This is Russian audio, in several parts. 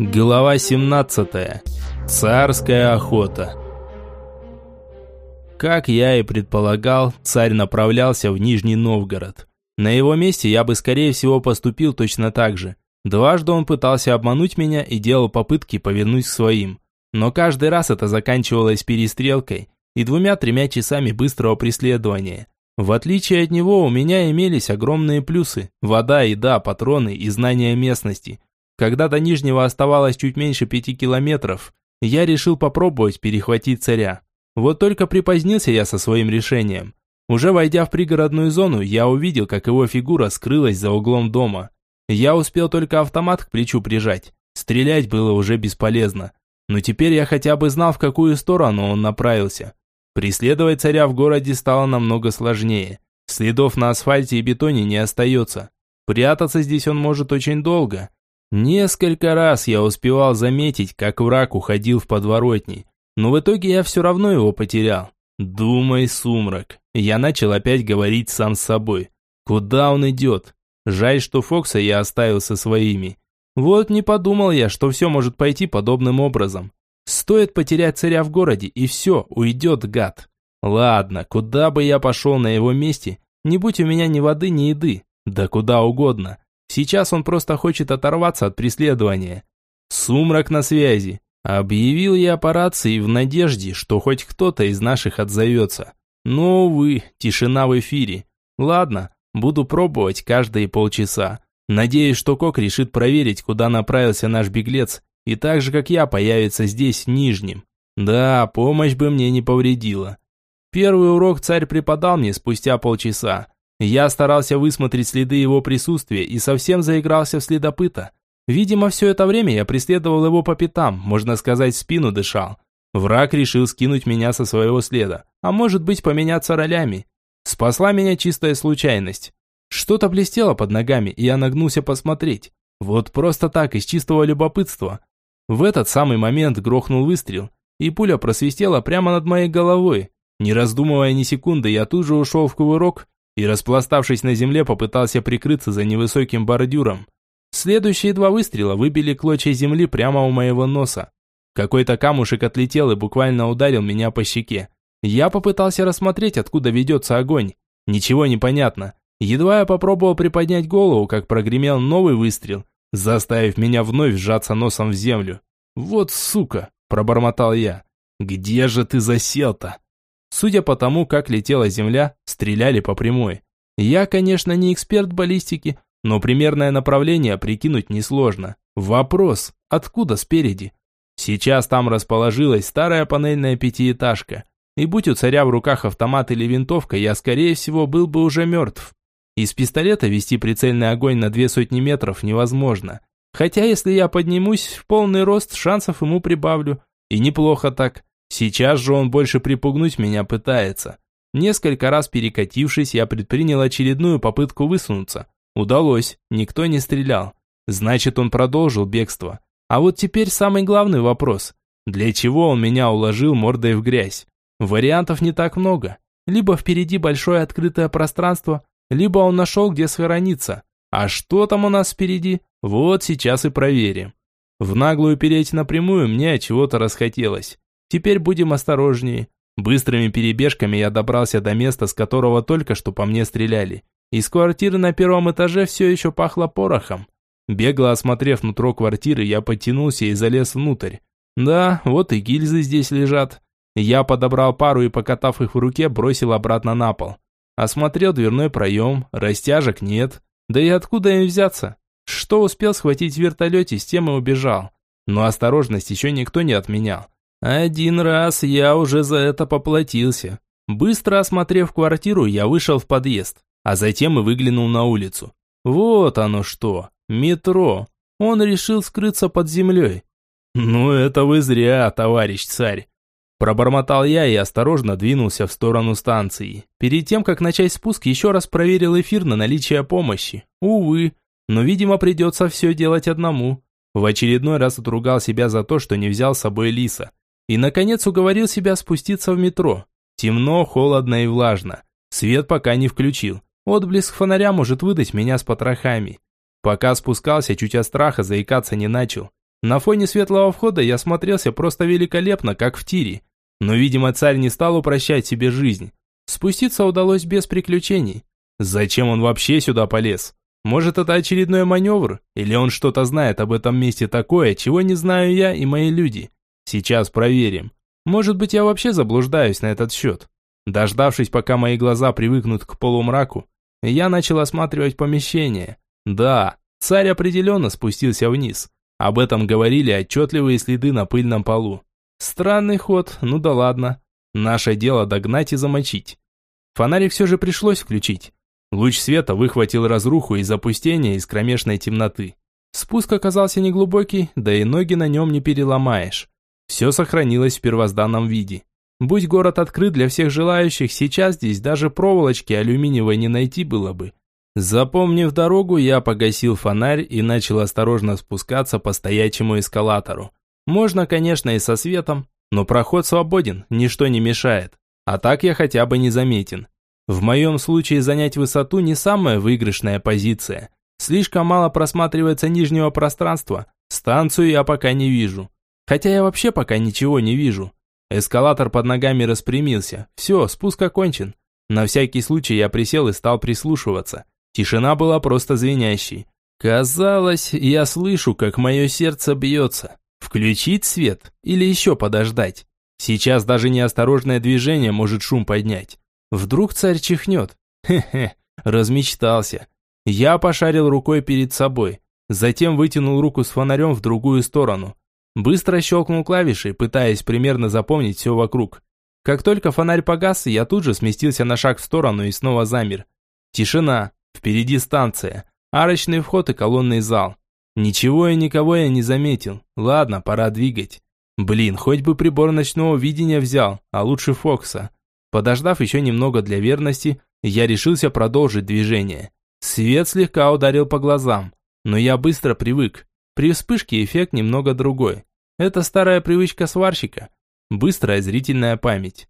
Глава 17. Царская охота. Как я и предполагал, царь направлялся в Нижний Новгород. На его месте я бы скорее всего поступил точно так же. Дважды он пытался обмануть меня и делал попытки повернуть к своим. Но каждый раз это заканчивалось перестрелкой и двумя-тремя часами быстрого преследования. В отличие от него у меня имелись огромные плюсы – вода, еда, патроны и знания местности – когда до Нижнего оставалось чуть меньше пяти километров, я решил попробовать перехватить царя. Вот только припозднился я со своим решением. Уже войдя в пригородную зону, я увидел, как его фигура скрылась за углом дома. Я успел только автомат к плечу прижать. Стрелять было уже бесполезно. Но теперь я хотя бы знал, в какую сторону он направился. Преследовать царя в городе стало намного сложнее. Следов на асфальте и бетоне не остается. Прятаться здесь он может очень долго, Несколько раз я успевал заметить, как враг уходил в подворотни, но в итоге я все равно его потерял. Думай, сумрак. Я начал опять говорить сам с собой. Куда он идет? Жаль, что Фокса я оставил со своими. Вот не подумал я, что все может пойти подобным образом. Стоит потерять царя в городе, и все, уйдет гад. Ладно, куда бы я пошел на его месте, не будь у меня ни воды, ни еды, да куда угодно. Сейчас он просто хочет оторваться от преследования. Сумрак на связи. Объявил я по рации в надежде, что хоть кто-то из наших отзовется. Но, увы, тишина в эфире. Ладно, буду пробовать каждые полчаса. Надеюсь, что Кок решит проверить, куда направился наш беглец, и так же, как я, появится здесь, нижним. Да, помощь бы мне не повредила. Первый урок царь преподал мне спустя полчаса. Я старался высмотреть следы его присутствия и совсем заигрался в следопыта. Видимо, все это время я преследовал его по пятам, можно сказать, спину дышал. Враг решил скинуть меня со своего следа, а может быть поменяться ролями. Спасла меня чистая случайность. Что-то блестело под ногами, и я нагнулся посмотреть. Вот просто так, из чистого любопытства. В этот самый момент грохнул выстрел, и пуля просвистела прямо над моей головой. Не раздумывая ни секунды, я тут же ушел в кувырок и, распластавшись на земле, попытался прикрыться за невысоким бордюром. Следующие два выстрела выбили клочья земли прямо у моего носа. Какой-то камушек отлетел и буквально ударил меня по щеке. Я попытался рассмотреть, откуда ведется огонь. Ничего не понятно. Едва я попробовал приподнять голову, как прогремел новый выстрел, заставив меня вновь сжаться носом в землю. «Вот сука!» – пробормотал я. «Где же ты засел-то?» Судя по тому, как летела земля, стреляли по прямой. Я, конечно, не эксперт баллистики, но примерное направление прикинуть несложно. Вопрос, откуда спереди? Сейчас там расположилась старая панельная пятиэтажка. И будь у царя в руках автомат или винтовка, я, скорее всего, был бы уже мертв. Из пистолета вести прицельный огонь на две сотни метров невозможно. Хотя, если я поднимусь в полный рост, шансов ему прибавлю. И неплохо так. Сейчас же он больше припугнуть меня пытается. Несколько раз перекатившись, я предпринял очередную попытку высунуться. Удалось, никто не стрелял. Значит, он продолжил бегство. А вот теперь самый главный вопрос. Для чего он меня уложил мордой в грязь? Вариантов не так много. Либо впереди большое открытое пространство, либо он нашел, где схорониться. А что там у нас впереди? Вот сейчас и проверим. В наглую переть напрямую мне чего-то расхотелось. Теперь будем осторожнее. Быстрыми перебежками я добрался до места, с которого только что по мне стреляли. Из квартиры на первом этаже все еще пахло порохом. Бегло осмотрев нутро квартиры, я подтянулся и залез внутрь. Да, вот и гильзы здесь лежат. Я подобрал пару и, покатав их в руке, бросил обратно на пол. Осмотрел дверной проем, растяжек нет. Да и откуда им взяться? Что успел схватить в вертолете, с тем и убежал. Но осторожность еще никто не отменял. Один раз я уже за это поплатился. Быстро осмотрев квартиру, я вышел в подъезд, а затем и выглянул на улицу. Вот оно что, метро. Он решил скрыться под землей. Ну это вы зря, товарищ царь. Пробормотал я и осторожно двинулся в сторону станции. Перед тем, как начать спуск, еще раз проверил эфир на наличие помощи. Увы, но, видимо, придется все делать одному. В очередной раз отругал себя за то, что не взял с собой Лиса. И, наконец, уговорил себя спуститься в метро. Темно, холодно и влажно. Свет пока не включил. Отблеск фонаря может выдать меня с потрохами. Пока спускался, чуть от страха заикаться не начал. На фоне светлого входа я смотрелся просто великолепно, как в тире. Но, видимо, царь не стал упрощать себе жизнь. Спуститься удалось без приключений. Зачем он вообще сюда полез? Может, это очередной маневр? Или он что-то знает об этом месте такое, чего не знаю я и мои люди? Сейчас проверим. Может быть, я вообще заблуждаюсь на этот счет. Дождавшись, пока мои глаза привыкнут к полумраку, я начал осматривать помещение. Да, царь определенно спустился вниз. Об этом говорили отчетливые следы на пыльном полу. Странный ход, ну да ладно. Наше дело догнать и замочить. Фонарик все же пришлось включить. Луч света выхватил разруху и запустение из кромешной темноты. Спуск оказался неглубокий, да и ноги на нем не переломаешь. Все сохранилось в первозданном виде. Будь город открыт для всех желающих, сейчас здесь даже проволочки алюминиевой не найти было бы. Запомнив дорогу, я погасил фонарь и начал осторожно спускаться по стоячему эскалатору. Можно, конечно, и со светом, но проход свободен, ничто не мешает. А так я хотя бы не заметен. В моем случае занять высоту не самая выигрышная позиция. Слишком мало просматривается нижнего пространства. Станцию я пока не вижу. Хотя я вообще пока ничего не вижу. Эскалатор под ногами распрямился. Все, спуск окончен. На всякий случай я присел и стал прислушиваться. Тишина была просто звенящей. Казалось, я слышу, как мое сердце бьется. Включить свет или еще подождать? Сейчас даже неосторожное движение может шум поднять. Вдруг царь чихнет. Хе-хе, размечтался. Я пошарил рукой перед собой. Затем вытянул руку с фонарем в другую сторону. Быстро щелкнул клавишей, пытаясь примерно запомнить все вокруг. Как только фонарь погас, я тут же сместился на шаг в сторону и снова замер. Тишина. Впереди станция. Арочный вход и колонный зал. Ничего и никого я не заметил. Ладно, пора двигать. Блин, хоть бы прибор ночного видения взял, а лучше Фокса. Подождав еще немного для верности, я решился продолжить движение. Свет слегка ударил по глазам, но я быстро привык. При вспышке эффект немного другой. Это старая привычка сварщика. Быстрая зрительная память.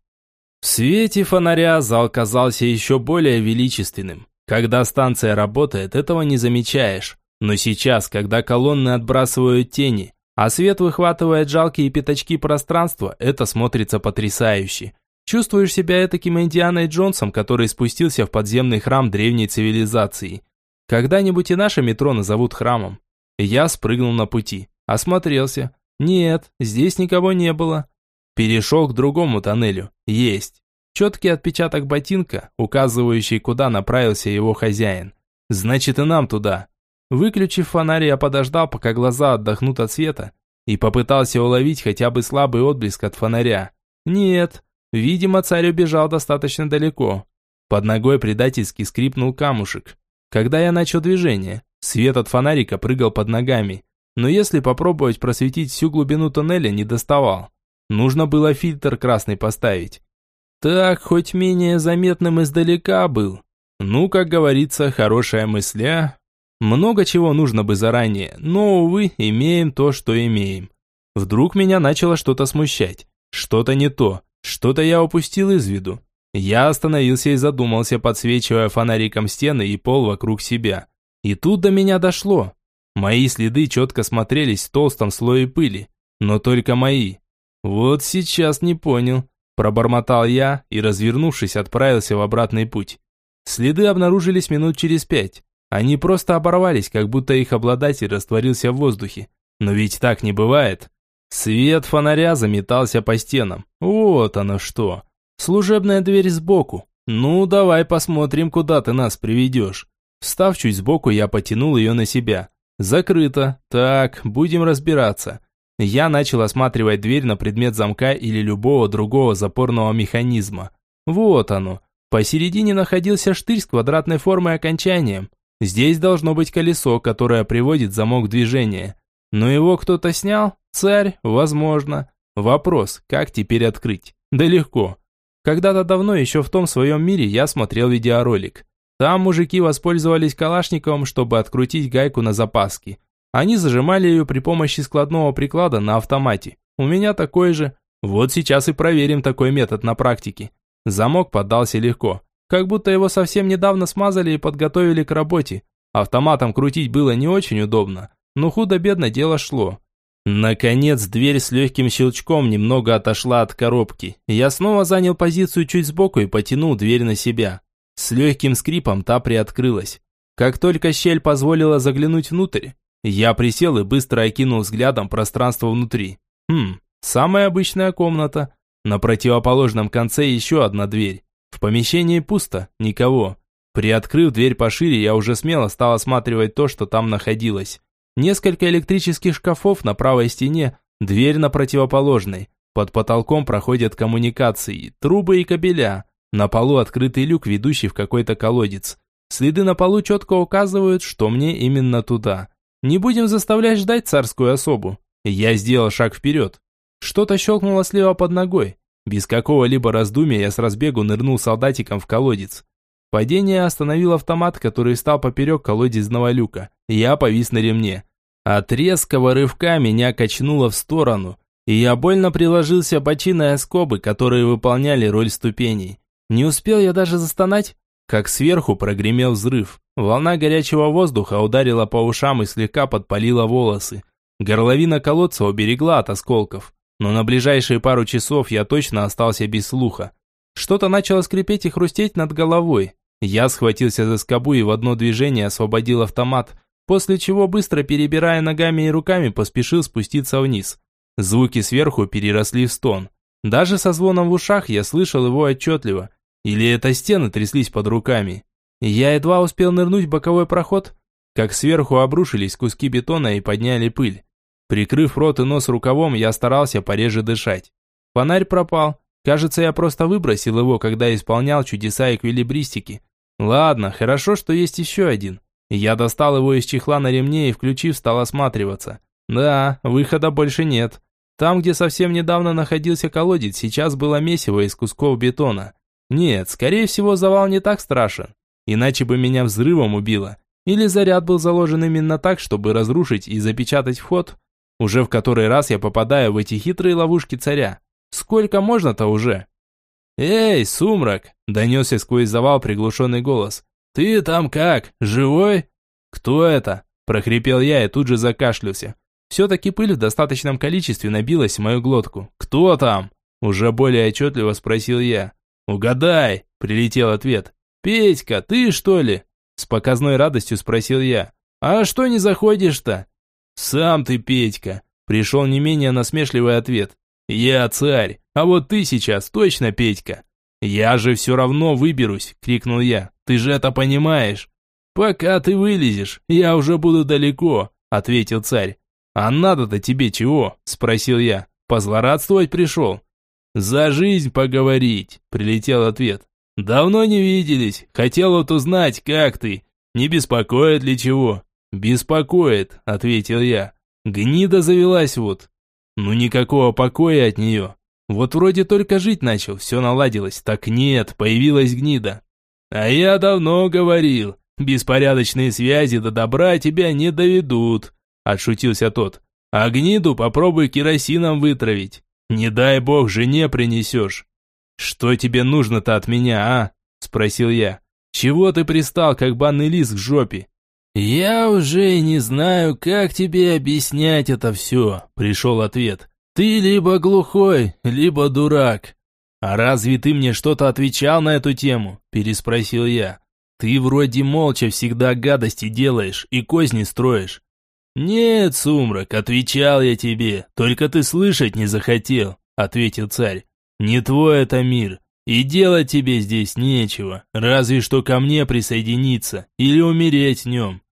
В свете фонаря зал казался еще более величественным. Когда станция работает, этого не замечаешь. Но сейчас, когда колонны отбрасывают тени, а свет выхватывает жалкие пятачки пространства, это смотрится потрясающе. Чувствуешь себя этаким Индианой Джонсом, который спустился в подземный храм древней цивилизации. Когда-нибудь и наше метро назовут храмом. Я спрыгнул на пути, осмотрелся. Нет, здесь никого не было. Перешел к другому тоннелю. Есть. Четкий отпечаток ботинка, указывающий, куда направился его хозяин. Значит, и нам туда. Выключив фонарь, я подождал, пока глаза отдохнут от света, и попытался уловить хотя бы слабый отблеск от фонаря. Нет, Видимо, царь убежал достаточно далеко. Под ногой предательски скрипнул камушек. Когда я начал движение, свет от фонарика прыгал под ногами. Но если попробовать просветить всю глубину тоннеля, не доставал. Нужно было фильтр красный поставить. Так, хоть менее заметным издалека был. Ну, как говорится, хорошая мысля. Много чего нужно бы заранее, но, увы, имеем то, что имеем. Вдруг меня начало что-то смущать. Что-то не то. Что-то я упустил из виду. Я остановился и задумался, подсвечивая фонариком стены и пол вокруг себя. И тут до меня дошло. Мои следы четко смотрелись в толстом слое пыли, но только мои. Вот сейчас не понял. Пробормотал я и, развернувшись, отправился в обратный путь. Следы обнаружились минут через пять. Они просто оборвались, как будто их обладатель растворился в воздухе. Но ведь так не бывает. Свет фонаря заметался по стенам. Вот оно что. Служебная дверь сбоку. Ну, давай посмотрим, куда ты нас приведешь. Встав чуть сбоку, я потянул ее на себя. Закрыто. Так, будем разбираться. Я начал осматривать дверь на предмет замка или любого другого запорного механизма. Вот оно. Посередине находился штырь с квадратной формой окончанием. Здесь должно быть колесо, которое приводит замок в движение. Но его кто-то снял? Царь? Возможно. Вопрос, как теперь открыть? Да легко. Когда-то давно, еще в том своем мире, я смотрел видеоролик. Там мужики воспользовались калашниковым, чтобы открутить гайку на запаске. Они зажимали ее при помощи складного приклада на автомате. У меня такой же. Вот сейчас и проверим такой метод на практике. Замок поддался легко. Как будто его совсем недавно смазали и подготовили к работе. Автоматом крутить было не очень удобно, но худо-бедно дело шло. Наконец, дверь с легким щелчком немного отошла от коробки. Я снова занял позицию чуть сбоку и потянул дверь на себя. С легким скрипом та приоткрылась. Как только щель позволила заглянуть внутрь, я присел и быстро окинул взглядом пространство внутри. Хм, самая обычная комната. На противоположном конце еще одна дверь. В помещении пусто, никого. Приоткрыв дверь пошире, я уже смело стал осматривать то, что там находилось. Несколько электрических шкафов на правой стене, дверь на противоположной. Под потолком проходят коммуникации, трубы и кабеля. На полу открытый люк, ведущий в какой-то колодец. Следы на полу четко указывают, что мне именно туда. Не будем заставлять ждать царскую особу. Я сделал шаг вперед. Что-то щелкнуло слева под ногой. Без какого-либо раздумия я с разбегу нырнул солдатиком в колодец. Падение остановил автомат, который встал поперек колодезного люка. Я повис на ремне. От резкого рывка меня качнуло в сторону, и я больно приложился бочиной скобы, которые выполняли роль ступеней. Не успел я даже застонать, как сверху прогремел взрыв. Волна горячего воздуха ударила по ушам и слегка подпалила волосы. Горловина колодца уберегла от осколков, но на ближайшие пару часов я точно остался без слуха. Что-то начало скрипеть и хрустеть над головой. Я схватился за скобу и в одно движение освободил автомат, после чего, быстро перебирая ногами и руками, поспешил спуститься вниз. Звуки сверху переросли в стон. Даже со звоном в ушах я слышал его отчетливо. Или это стены тряслись под руками. Я едва успел нырнуть в боковой проход, как сверху обрушились куски бетона и подняли пыль. Прикрыв рот и нос рукавом, я старался пореже дышать. Фонарь пропал. Кажется, я просто выбросил его, когда исполнял чудеса эквилибристики. Ладно, хорошо, что есть еще один. Я достал его из чехла на ремне и, включив, стал осматриваться. Да, выхода больше нет. Там, где совсем недавно находился колодец, сейчас было месиво из кусков бетона. Нет, скорее всего, завал не так страшен. Иначе бы меня взрывом убило. Или заряд был заложен именно так, чтобы разрушить и запечатать вход. Уже в который раз я попадаю в эти хитрые ловушки царя. Сколько можно-то уже? «Эй, сумрак!» – донесся сквозь завал приглушенный голос. «Ты там как? Живой?» «Кто это?» – прохрипел я и тут же закашлялся. Все-таки пыль в достаточном количестве набилась в мою глотку. «Кто там?» – уже более отчетливо спросил я. «Угадай!» – прилетел ответ. «Петька, ты что ли?» С показной радостью спросил я. «А что не заходишь-то?» «Сам ты, Петька!» Пришел не менее насмешливый ответ. «Я царь, а вот ты сейчас точно Петька!» «Я же все равно выберусь!» – крикнул я. «Ты же это понимаешь!» «Пока ты вылезешь, я уже буду далеко!» – ответил царь. «А надо-то тебе чего?» – спросил я. «Позлорадствовать пришел?» «За жизнь поговорить!» – прилетел ответ. «Давно не виделись. Хотел вот узнать, как ты. Не беспокоит ли чего?» «Беспокоит», – ответил я. «Гнида завелась вот. Ну никакого покоя от нее. Вот вроде только жить начал, все наладилось. Так нет, появилась гнида. А я давно говорил, беспорядочные связи до добра тебя не доведут», – отшутился тот. «А гниду попробуй керосином вытравить. Не дай бог жене принесешь». «Что тебе нужно-то от меня, а?» – спросил я. «Чего ты пристал, как банный лист к жопе?» «Я уже не знаю, как тебе объяснять это все», – пришел ответ. «Ты либо глухой, либо дурак». «А разве ты мне что-то отвечал на эту тему?» – переспросил я. «Ты вроде молча всегда гадости делаешь и козни строишь». «Нет, Сумрак, отвечал я тебе, только ты слышать не захотел», – ответил царь. «Не твой это мир, и делать тебе здесь нечего, разве что ко мне присоединиться или умереть в нем.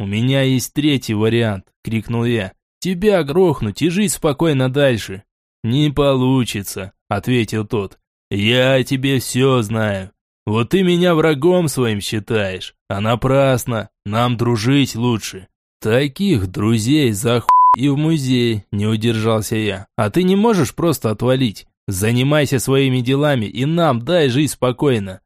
«У меня есть третий вариант», — крикнул я. «Тебя грохнуть и жить спокойно дальше». «Не получится», — ответил тот. «Я о тебе все знаю. Вот ты меня врагом своим считаешь, а напрасно. Нам дружить лучше». «Таких друзей за и в музей», — не удержался я. «А ты не можешь просто отвалить? Занимайся своими делами и нам дай жить спокойно».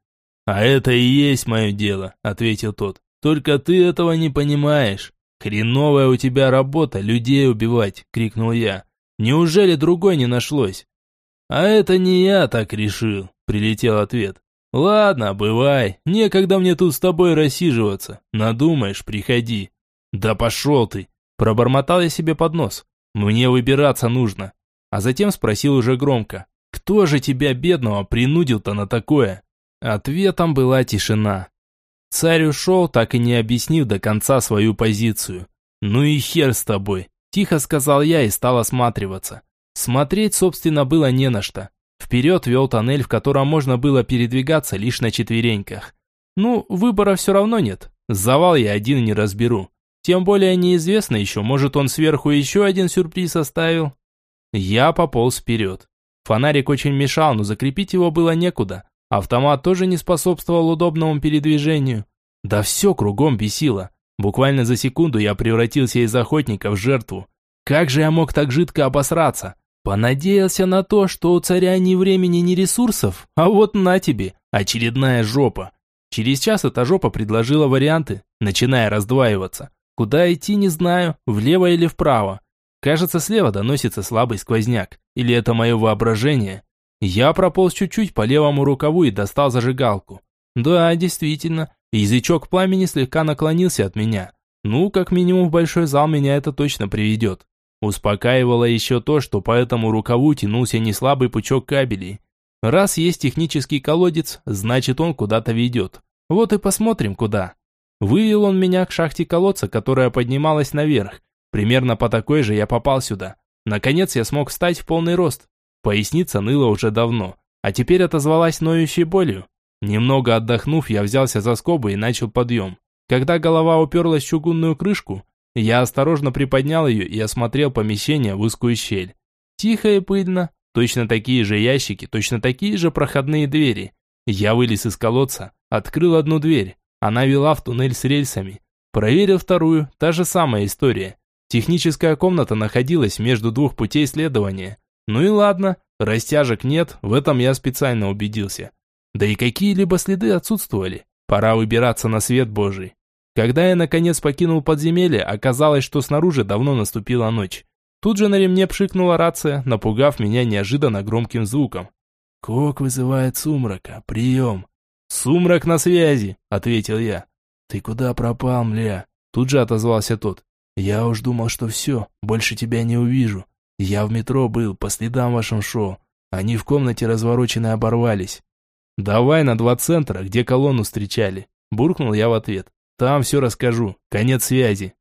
«А это и есть мое дело», — ответил тот. Только ты этого не понимаешь. Хреновая у тебя работа людей убивать, крикнул я. Неужели другой не нашлось? А это не я так решил, прилетел ответ. Ладно, бывай, некогда мне тут с тобой рассиживаться. Надумаешь, приходи. Да пошел ты, пробормотал я себе под нос. Мне выбираться нужно. А затем спросил уже громко. Кто же тебя, бедного, принудил-то на такое? Ответом была тишина. Царь ушел, так и не объяснив до конца свою позицию. «Ну и хер с тобой», – тихо сказал я и стал осматриваться. Смотреть, собственно, было не на что. Вперед вел тоннель, в котором можно было передвигаться лишь на четвереньках. Ну, выбора все равно нет. Завал я один не разберу. Тем более неизвестно еще, может он сверху еще один сюрприз оставил. Я пополз вперед. Фонарик очень мешал, но закрепить его было некуда. Автомат тоже не способствовал удобному передвижению. Да все кругом бесило. Буквально за секунду я превратился из охотника в жертву. Как же я мог так жидко обосраться? Понадеялся на то, что у царя ни времени, ни ресурсов, а вот на тебе, очередная жопа. Через час эта жопа предложила варианты, начиная раздваиваться. Куда идти, не знаю, влево или вправо. Кажется, слева доносится слабый сквозняк. Или это мое воображение? Я прополз чуть-чуть по левому рукаву и достал зажигалку. Да, действительно, язычок пламени слегка наклонился от меня. Ну, как минимум в большой зал меня это точно приведет. Успокаивало еще то, что по этому рукаву тянулся неслабый пучок кабелей. Раз есть технический колодец, значит он куда-то ведет. Вот и посмотрим куда. Вывел он меня к шахте колодца, которая поднималась наверх. Примерно по такой же я попал сюда. Наконец я смог встать в полный рост. Поясница ныла уже давно, а теперь отозвалась ноющей болью. Немного отдохнув, я взялся за скобы и начал подъем. Когда голова уперлась в чугунную крышку, я осторожно приподнял ее и осмотрел помещение в узкую щель. Тихо и пыльно, точно такие же ящики, точно такие же проходные двери. Я вылез из колодца, открыл одну дверь, она вела в туннель с рельсами. Проверил вторую, та же самая история. Техническая комната находилась между двух путей следования. Ну и ладно, растяжек нет, в этом я специально убедился. Да и какие-либо следы отсутствовали. Пора выбираться на свет Божий. Когда я наконец покинул подземелье, оказалось, что снаружи давно наступила ночь. Тут же на ремне пшикнула рация, напугав меня неожиданно громким звуком. «Кок вызывает сумрака. Прием!» «Сумрак на связи!» – ответил я. «Ты куда пропал, мля?» Тут же отозвался тот. «Я уж думал, что все, больше тебя не увижу. Я в метро был, по следам вашим шел. Они в комнате развороченные оборвались». «Давай на два центра, где колонну встречали», – буркнул я в ответ. Там все расскажу. Конец связи.